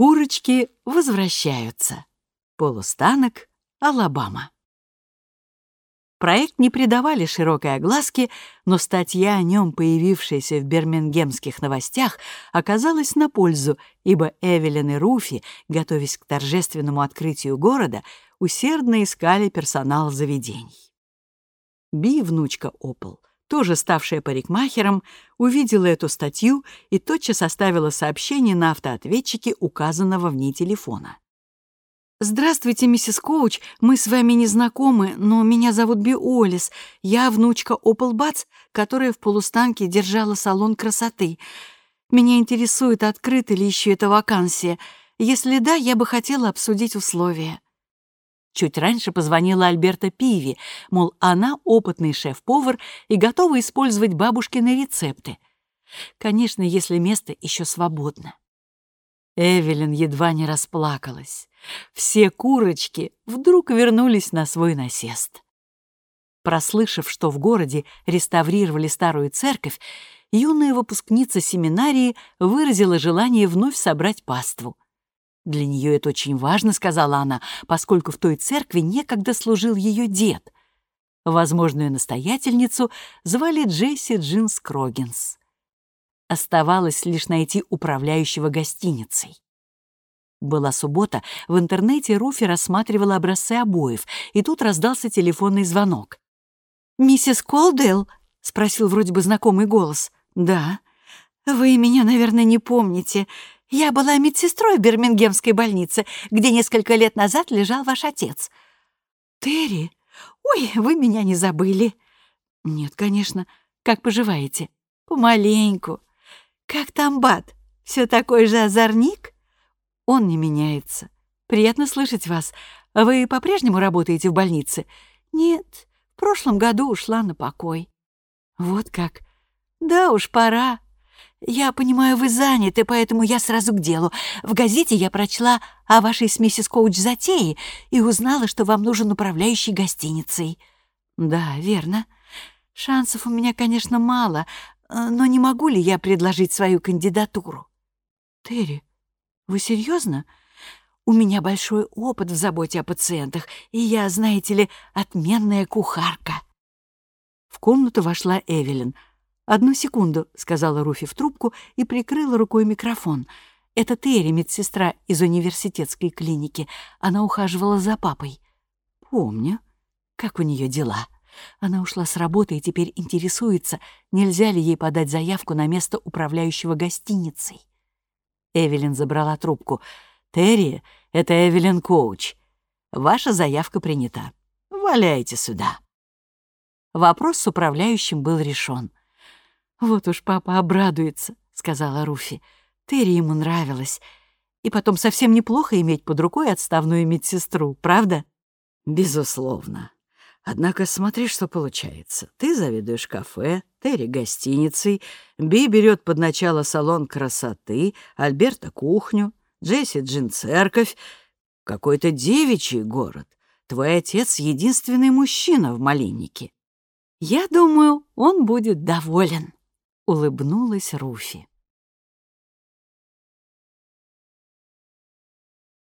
Курочки возвращаются. Полустанок, Алабама. Проект не придавали широкой огласки, но статья о нем, появившаяся в бирмингемских новостях, оказалась на пользу, ибо Эвелин и Руфи, готовясь к торжественному открытию города, усердно искали персонал заведений. Би, внучка Опол, тоже ставшая парикмахером, увидела эту статью и тотчас оставила сообщение на автоответчике указанного в ней телефона. «Здравствуйте, миссис Коуч. Мы с вами не знакомы, но меня зовут Би Олис. Я внучка Опл Бац, которая в полустанке держала салон красоты. Меня интересует, открыта ли еще эта вакансия. Если да, я бы хотела обсудить условия». Чуть раньше позвонила Альберта Пиви, мол, она опытный шеф-повар и готова использовать бабушкины рецепты. Конечно, если место еще свободно. Эвелин едва не расплакалась. Все курочки вдруг вернулись на свой насест. Прослышав, что в городе реставрировали старую церковь, юная выпускница семинарии выразила желание вновь собрать паству. «Для нее это очень важно», — сказала она, поскольку в той церкви некогда служил ее дед. Возможную настоятельницу звали Джесси Джинс Крогинс. Оставалось лишь найти управляющего гостиницей. Была суббота, в интернете Руфи рассматривала образцы обоев, и тут раздался телефонный звонок. «Миссис Колдейл?» — спросил вроде бы знакомый голос. «Да». «Вы меня, наверное, не помните. Я была медсестрой в Бирмингемской больнице, где несколько лет назад лежал ваш отец». «Терри? Ой, вы меня не забыли». «Нет, конечно. Как поживаете?» «Помаленьку. «Как там Бат? Все такой же озорник?» «Он не меняется. Приятно слышать вас. Вы по-прежнему работаете в больнице?» «Нет, в прошлом году ушла на покой». «Вот как? Да уж, пора. Я понимаю, вы заняты, поэтому я сразу к делу. В газете я прочла о вашей с миссис Коуч затее и узнала, что вам нужен управляющий гостиницей». «Да, верно. Шансов у меня, конечно, мало, а, но не могу ли я предложить свою кандидатуру? Терри, вы серьезно? У меня большой опыт в заботе о пациентах, и я, знаете ли, отменная кухарка. В комнату вошла Эвелин. «Одну секунду», — сказала Руфи в трубку и прикрыла рукой микрофон. «Это Терри, медсестра из университетской клиники. Она ухаживала за папой». «Помню. Как у нее дела?» Она ушла с работы и теперь интересуется, нельзя ли ей подать заявку на место управляющего гостиницей. Эвелин забрала трубку. «Терри, это Эвелин Коуч. Ваша заявка принята. Валяйте сюда». Вопрос с управляющим был решен. «Вот уж папа обрадуется», — сказала Руфи. «Терри ему нравилось. И потом совсем неплохо иметь под рукой отставную медсестру, правда?» «Безусловно», Однако смотри, что получается. Ты заведуешь кафе, Терри — гостиницей, Би берет под начало салон красоты, Альберта — кухню, Джесси — джин-церковь. Какой-то девичий город. Твой отец — единственный мужчина в Малиннике. Я думаю, он будет доволен, — улыбнулась Руфи.